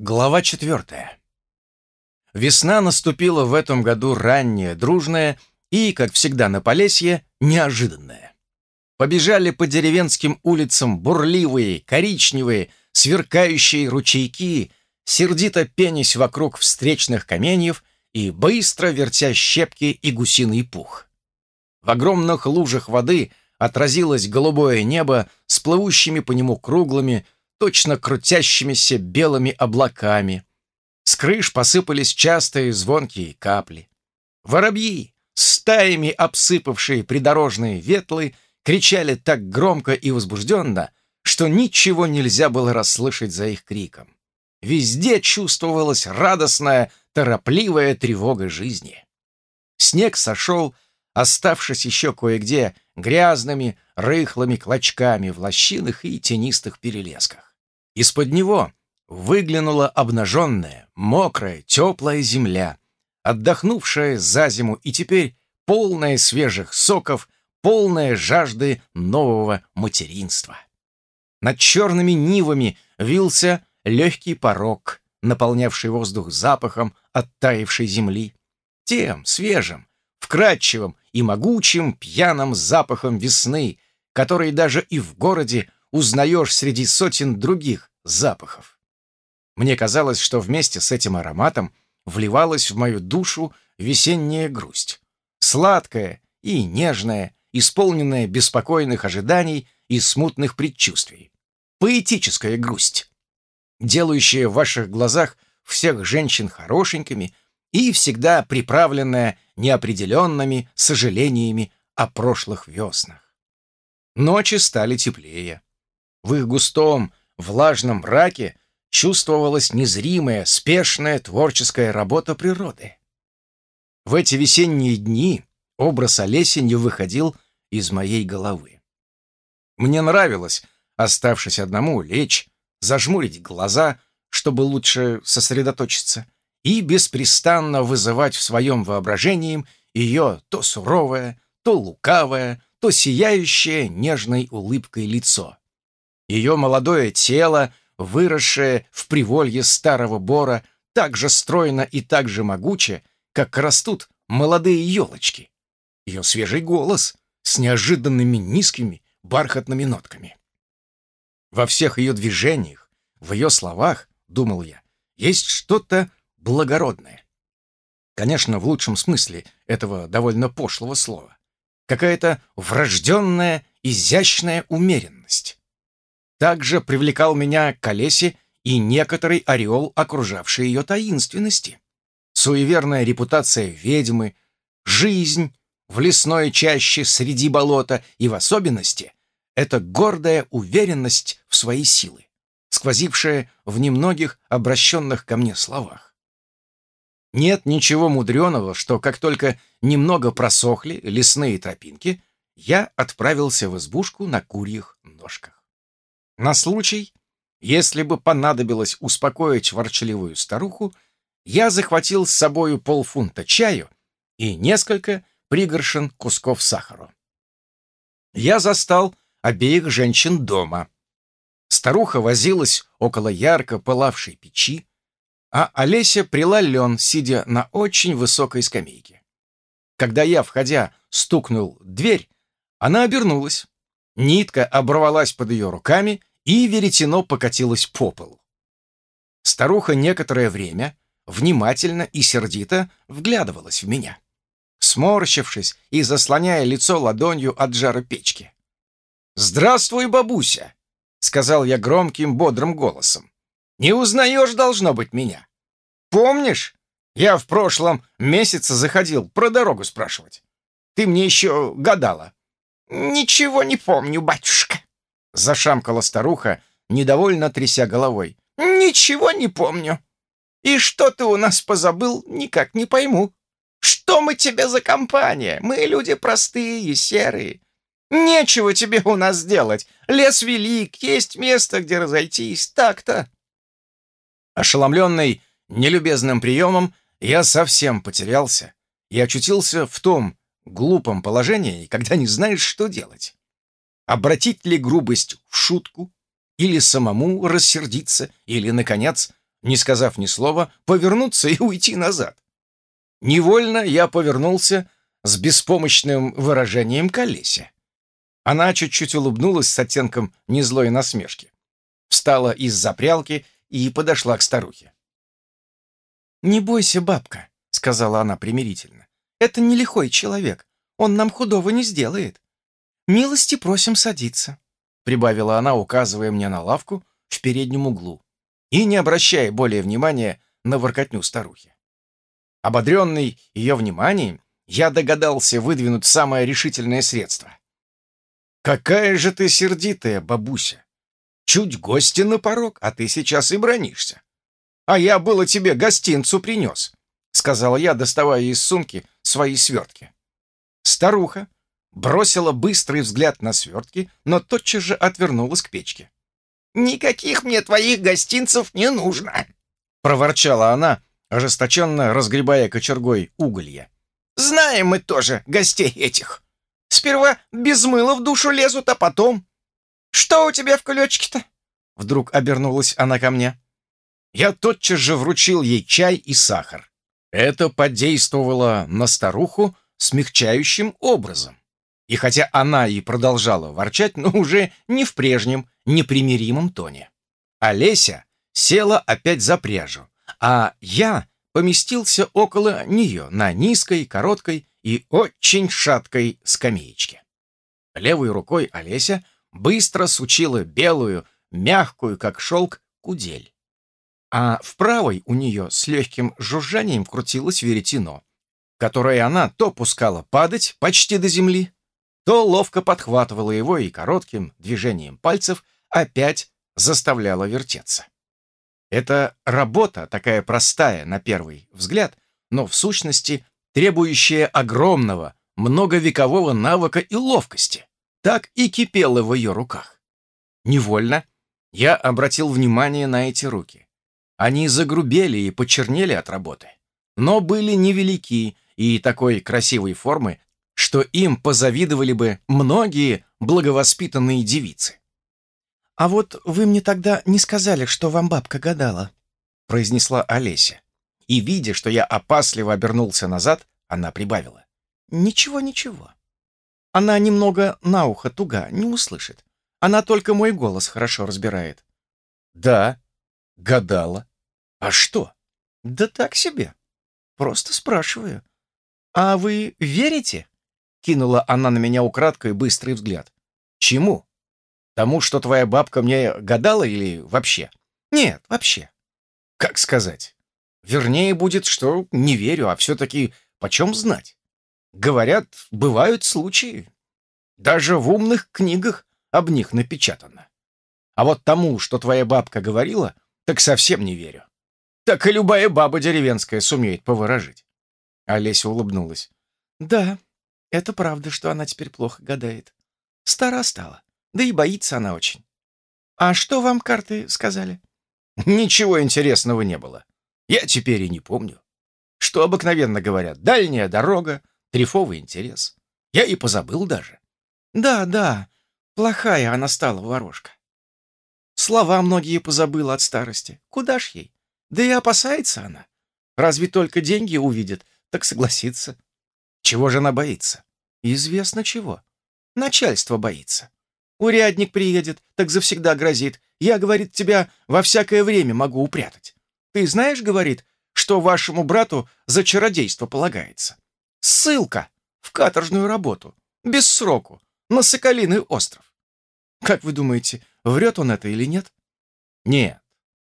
Глава четвертая. Весна наступила в этом году ранняя, дружная и, как всегда на Полесье, неожиданная. Побежали по деревенским улицам бурливые, коричневые, сверкающие ручейки, сердито пенясь вокруг встречных каменьев и быстро вертя щепки и гусиный пух. В огромных лужах воды отразилось голубое небо с плывущими по нему круглыми, точно крутящимися белыми облаками. С крыш посыпались частые звонкие капли. Воробьи, стаями обсыпавшие придорожные ветлы, кричали так громко и возбужденно, что ничего нельзя было расслышать за их криком. Везде чувствовалась радостная, торопливая тревога жизни. Снег сошел, оставшись еще кое-где грязными, рыхлыми клочками в лощинах и тенистых перелесках. Из-под него выглянула обнаженная, мокрая, теплая земля, отдохнувшая за зиму и теперь полная свежих соков, полная жажды нового материнства. Над черными нивами вился легкий порог, наполнявший воздух запахом оттаившей земли, тем свежим, вкрадчивым и могучим пьяным запахом весны, который даже и в городе узнаешь среди сотен других запахов. Мне казалось, что вместе с этим ароматом вливалась в мою душу весенняя грусть. Сладкая и нежная, исполненная беспокойных ожиданий и смутных предчувствий. Поэтическая грусть, делающая в ваших глазах всех женщин хорошенькими и всегда приправленная неопределенными сожалениями о прошлых веснах. Ночи стали теплее. В их густом, влажном мраке чувствовалась незримая, спешная творческая работа природы. В эти весенние дни образ Олеси не выходил из моей головы. Мне нравилось, оставшись одному, лечь, зажмурить глаза, чтобы лучше сосредоточиться, и беспрестанно вызывать в своем воображении ее то суровое, то лукавое, то сияющее нежной улыбкой лицо. Ее молодое тело, выросшее в приволье старого бора, так же стройно и так же могуче, как растут молодые елочки. Ее свежий голос с неожиданными низкими бархатными нотками. Во всех ее движениях, в ее словах, думал я, есть что-то благородное. Конечно, в лучшем смысле этого довольно пошлого слова. Какая-то врожденная, изящная умеренность. Также привлекал меня к колесе и некоторый ореол, окружавший ее таинственности. Суеверная репутация ведьмы, жизнь в лесной чаще среди болота и в особенности это гордая уверенность в свои силы, сквозившая в немногих обращенных ко мне словах. Нет ничего мудреного, что как только немного просохли лесные тропинки, я отправился в избушку на курьих ножках. На случай, если бы понадобилось успокоить ворчливую старуху, я захватил с собою полфунта чаю и несколько пригоршен кусков сахара. Я застал обеих женщин дома. Старуха возилась около ярко пылавшей печи, а Олеся прила лен, сидя на очень высокой скамейке. Когда я, входя, стукнул дверь, она обернулась. Нитка оборвалась под ее руками, и веретено покатилось по полу. Старуха некоторое время внимательно и сердито вглядывалась в меня, сморщившись и заслоняя лицо ладонью от жара печки. «Здравствуй, бабуся!» — сказал я громким, бодрым голосом. «Не узнаешь, должно быть, меня. Помнишь, я в прошлом месяце заходил про дорогу спрашивать. Ты мне еще гадала». «Ничего не помню, батюшка», Зашамкала старуха, недовольно тряся головой. «Ничего не помню. И что ты у нас позабыл, никак не пойму. Что мы тебе за компания? Мы люди простые, серые. Нечего тебе у нас делать. Лес велик, есть место, где разойтись. Так-то». Ошеломленный нелюбезным приемом, я совсем потерялся и очутился в том глупом положении, когда не знаешь, что делать обратить ли грубость в шутку, или самому рассердиться, или, наконец, не сказав ни слова, повернуться и уйти назад. Невольно я повернулся с беспомощным выражением колеся. Она чуть-чуть улыбнулась с оттенком незлой насмешки. Встала из-за прялки и подошла к старухе. «Не бойся, бабка», — сказала она примирительно. «Это не лихой человек. Он нам худого не сделает. Милости просим садиться», — прибавила она, указывая мне на лавку в переднем углу и не обращая более внимания на воркотню старухи. Ободренный ее вниманием, я догадался выдвинуть самое решительное средство. «Какая же ты сердитая, бабуся! Чуть гости на порог, а ты сейчас и бронишься. А я было тебе гостинцу принес», — сказал я, доставая из сумки свои свертки. Старуха бросила быстрый взгляд на свертки, но тотчас же отвернулась к печке. «Никаких мне твоих гостинцев не нужно!» — проворчала она, ожесточенно разгребая кочергой уголья. «Знаем мы тоже гостей этих. Сперва без мыла в душу лезут, а потом... Что у тебя в кулечке-то?» Вдруг обернулась она ко мне. Я тотчас же вручил ей чай и сахар. Это подействовало на старуху смягчающим образом. И хотя она и продолжала ворчать, но уже не в прежнем, непримиримом тоне. Олеся села опять за пряжу, а я поместился около нее на низкой, короткой и очень шаткой скамеечке. Левой рукой Олеся быстро сучила белую, мягкую, как шелк, кудель. А в правой у нее с легким жужжанием крутилось веретено, которое она то пускала падать почти до земли, то ловко подхватывала его и коротким движением пальцев опять заставляла вертеться. Это работа такая простая на первый взгляд, но в сущности требующая огромного, многовекового навыка и ловкости, так и кипела в ее руках. Невольно я обратил внимание на эти руки. Они загрубели и почернели от работы, но были невелики и такой красивой формы, что им позавидовали бы многие благовоспитанные девицы. «А вот вы мне тогда не сказали, что вам бабка гадала», произнесла Олеся. И, видя, что я опасливо обернулся назад, она прибавила. «Ничего, ничего. Она немного на ухо туга, не услышит. Она только мой голос хорошо разбирает». «Да, гадала. А что?» «Да так себе. Просто спрашиваю. А вы верите?» Кинула она на меня украдкой быстрый взгляд. «Чему? Тому, что твоя бабка мне гадала или вообще?» «Нет, вообще». «Как сказать? Вернее будет, что не верю, а все-таки почем знать? Говорят, бывают случаи. Даже в умных книгах об них напечатано. А вот тому, что твоя бабка говорила, так совсем не верю. Так и любая баба деревенская сумеет поворожить». Олеся улыбнулась. «Да, это правда, что она теперь плохо гадает. Стара стала, да и боится она очень. А что вам карты сказали? Ничего интересного не было. Я теперь и не помню. Что обыкновенно говорят, дальняя дорога, трефовый интерес. Я и позабыл даже. Да, да, плохая она стала, ворожка. Слова многие позабыла от старости. Куда ж ей? Да и опасается она. Разве только деньги увидит, так согласится. Чего же она боится? Известно чего. Начальство боится. Урядник приедет, так завсегда грозит. Я, говорит, тебя во всякое время могу упрятать. Ты знаешь, говорит, что вашему брату за чародейство полагается? Ссылка в каторжную работу, без сроку, на Соколиный остров. Как вы думаете, врет он это или нет? Нет,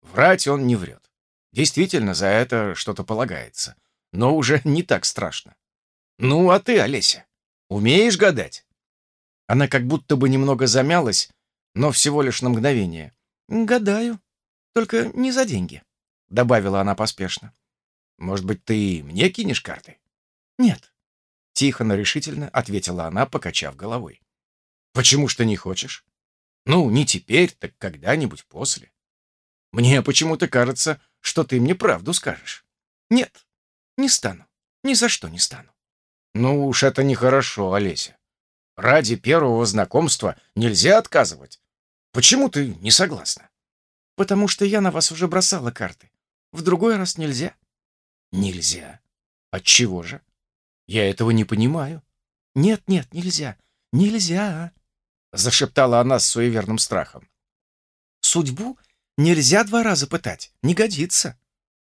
врать он не врет. Действительно, за это что-то полагается. Но уже не так страшно. «Ну, а ты, Олеся, умеешь гадать?» Она как будто бы немного замялась, но всего лишь на мгновение. «Гадаю, только не за деньги», — добавила она поспешно. «Может быть, ты мне кинешь карты?» «Нет», — тихо, но решительно ответила она, покачав головой. «Почему ж ты не хочешь? Ну, не теперь, так когда-нибудь после. Мне почему-то кажется, что ты мне правду скажешь. Нет, не стану, ни за что не стану. Ну уж это нехорошо, Олеся. Ради первого знакомства нельзя отказывать. Почему ты не согласна? Потому что я на вас уже бросала карты. в другой раз нельзя». «Нельзя. Отчего же? Я этого не понимаю». «Нет, нет, нельзя. Нельзя», — зашептала она с суеверным страхом. «Судьбу нельзя два раза пытать. Не годится.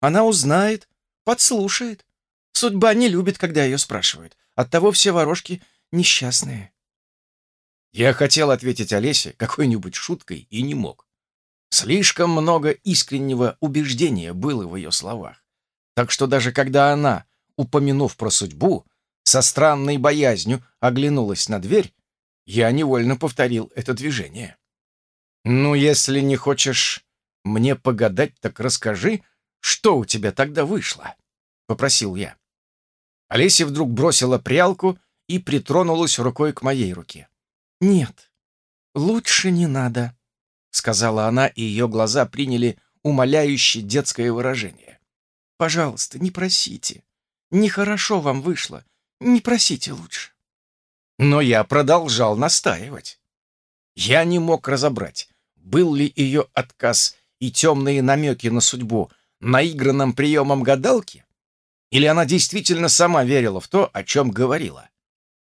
Она узнает, подслушает. Судьба не любит, когда ее спрашивают. Оттого все ворожки несчастные». Я хотел ответить Олесе какой-нибудь шуткой и не мог. Слишком много искреннего убеждения было в ее словах. Так что даже когда она, упомянув про судьбу, со странной боязнью оглянулась на дверь, я невольно повторил это движение. «Ну, если не хочешь мне погадать, так расскажи, что у тебя тогда вышло?» — попросил я. Олеся вдруг бросила прялку и притронулась рукой к моей руке. «Нет, лучше не надо», — сказала она, и ее глаза приняли умоляющее детское выражение. «Пожалуйста, не просите. Нехорошо вам вышло. Не просите лучше». Но я продолжал настаивать. Я не мог разобрать, был ли ее отказ и темные намеки на судьбу наигранным приемом гадалки, или она действительно сама верила в то, о чем говорила.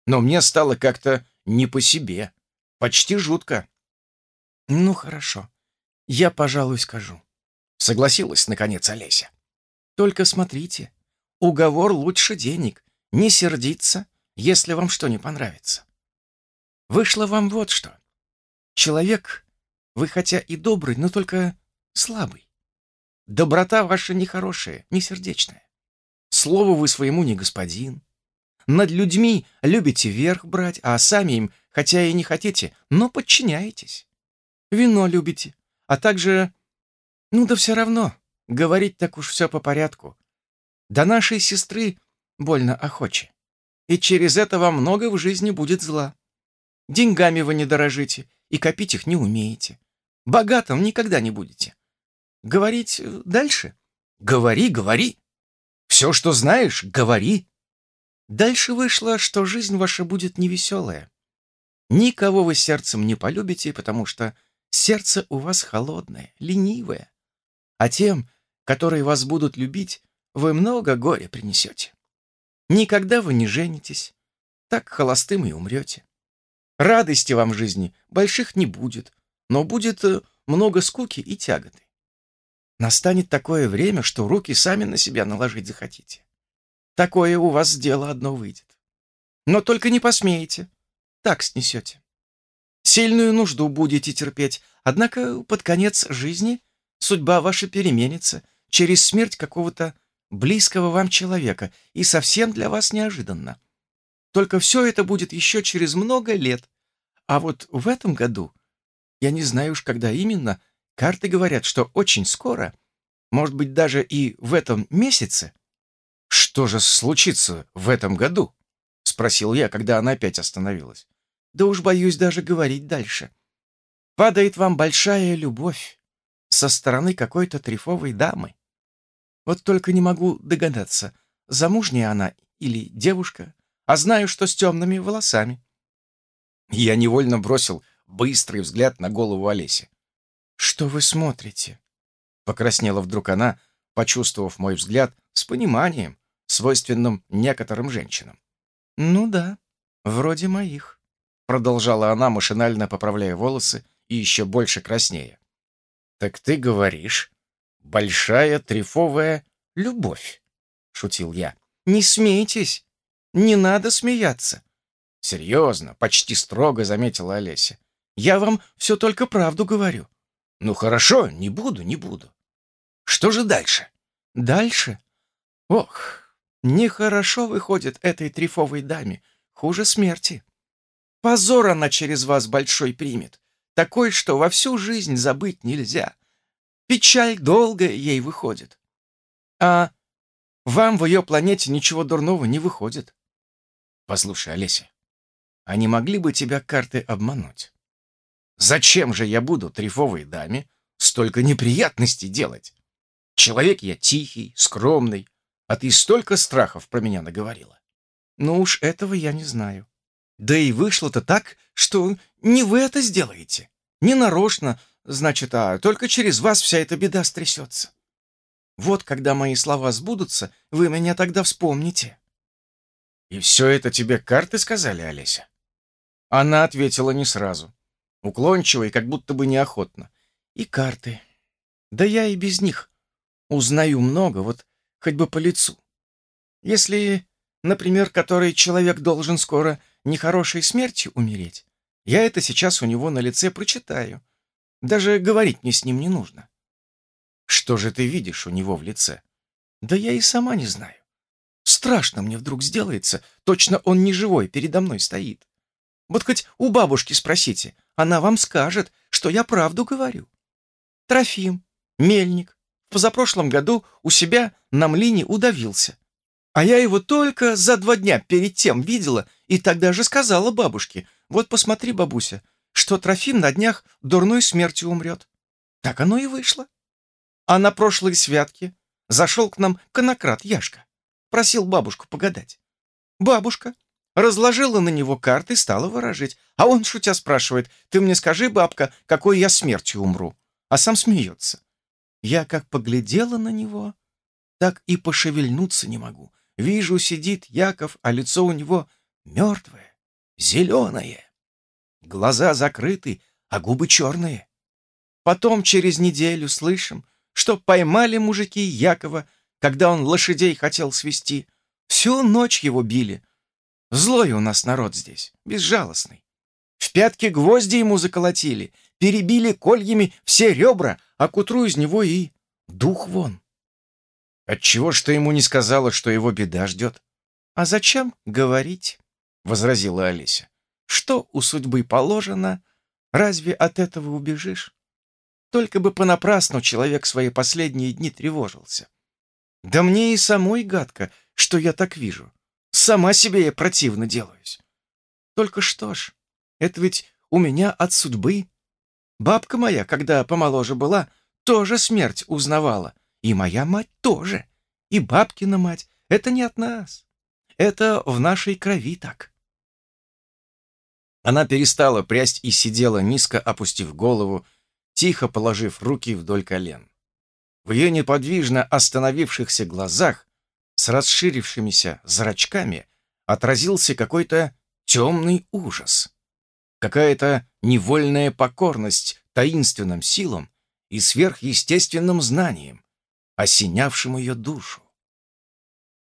Но мне стало как-то не по себе, почти жутко. «Ну, хорошо, я, пожалуй, скажу», — согласилась, наконец, Олеся. «Только смотрите, уговор лучше денег, не сердиться, если вам что не понравится. Вышло вам вот что. Человек, вы хотя и добрый, но только слабый. Доброта ваша нехорошая, не сердечная. Слову вы своему не господин. Над людьми любите верх брать, а сами им, хотя и не хотите, но подчиняетесь. Вино любите, а также... Ну да все равно, говорить так уж все по порядку. До нашей сестры больно охоче и через это вам много в жизни будет зла. Деньгами вы не дорожите и копить их не умеете. Богатым никогда не будете. Говорить э, дальше? Говори, говори. Все, что знаешь, говори. Дальше вышло, что жизнь ваша будет невеселая. Никого вы сердцем не полюбите, потому что сердце у вас холодное, ленивое. А тем, которые вас будут любить, вы много горя принесете. Никогда вы не женитесь. Так холостым и умрете. Радости вам в жизни больших не будет, но будет э, много скуки и тяготы. Настанет такое время, что руки сами на себя наложить захотите. Такое у вас дело одно выйдет. Но только не посмеете. Так снесете. Сильную нужду будете терпеть, однако под конец жизни судьба ваша переменится через смерть какого-то близкого вам человека, и совсем для вас неожиданно. Только все это будет еще через много лет. А вот в этом году, я не знаю уж когда именно, карты говорят, что очень скоро, может быть, даже и в этом месяце. «Что же случится в этом году?» — спросил я, когда она опять остановилась. «Да уж боюсь даже говорить дальше. Падает вам большая любовь со стороны какой-то трефовой дамы. Вот только не могу догадаться, замужняя она или девушка, а знаю, что с темными волосами. Я невольно бросил быстрый взгляд на голову Олеси. «Что вы смотрите?» Покраснела вдруг она, почувствовав мой взгляд с пониманием, свойственным некоторым женщинам. «Ну да, вроде моих», — продолжала она, машинально поправляя волосы и еще больше краснея. «Так ты говоришь, большая трефовая любовь», — шутил я. «Не смейтесь! Не надо смеяться!» «Серьезно, почти строго», — заметила Олеся. «Я вам все только правду говорю». «Ну хорошо, не буду, не буду. Что же дальше?» «Дальше? Ох, нехорошо выходит этой трефовой даме, хуже смерти. Позор она через вас большой примет, такой, что во всю жизнь забыть нельзя. Печаль долго ей выходит. А вам в ее планете ничего дурного не выходит. Послушай, Олеся, а не могли бы тебя карты обмануть? Зачем же я буду трефовой даме столько неприятностей делать? Человек я тихий, скромный, а ты столько страхов про меня наговорила. Ну уж этого я не знаю. Да и вышло-то так, что не вы это сделаете. Не нарочно, Значит, а только через вас вся эта беда стрясется. Вот когда мои слова сбудутся, вы меня тогда вспомните». «И все это тебе карты сказали, Олеся?» Она ответила не сразу. Уклончиво и как будто бы неохотно. «И карты. Да я и без них узнаю много, вот хоть бы по лицу. Если, например, который человек должен скоро нехорошей смертью умереть, я это сейчас у него на лице прочитаю. Даже говорить мне с ним не нужно. Что же ты видишь у него в лице? Да я и сама не знаю. Страшно мне вдруг сделается, точно он не живой передо мной стоит. Вот хоть у бабушки спросите, она вам скажет, что я правду говорю. Трофим, мельник, в позапрошлом году у себя на млине удавился. А я его только за два дня перед тем видела и тогда же сказала бабушке, вот посмотри, бабуся, что Трофим на днях дурной смертью умрет. Так оно и вышло. А на прошлой святке зашел к нам конократ Яшка. Просил бабушку погадать. Бабушка разложила на него карты и стала выражить. А он, шутя, спрашивает, «Ты мне скажи, бабка, какой я смертью умру?» А сам смеется. Я как поглядела на него, так и пошевельнуться не могу. Вижу, сидит Яков, а лицо у него мертвое, зеленое. Глаза закрыты, а губы черные. Потом через неделю слышим, что поймали мужики Якова, когда он лошадей хотел свести. Всю ночь его били. Злой у нас народ здесь, безжалостный. В пятки гвозди ему заколотили, перебили кольями все ребра, а к утру из него и дух вон. Отчего ж ты ему не сказала, что его беда ждет? А зачем говорить? — возразила Олеся. Что у судьбы положено, разве от этого убежишь? Только бы понапрасну человек свои последние дни тревожился. Да мне и самой гадко, что я так вижу. Сама себе я противно делаюсь. Только что ж, это ведь у меня от судьбы. Бабка моя, когда помоложе была, тоже смерть узнавала. И моя мать тоже. И бабкина мать. Это не от нас. Это в нашей крови так. Она перестала прясть и сидела, низко опустив голову, тихо положив руки вдоль колен. В ее неподвижно остановившихся глазах с расширившимися зрачками отразился какой-то темный ужас, какая-то невольная покорность таинственным силам и сверхъестественным знаниям, осенявшим ее душу.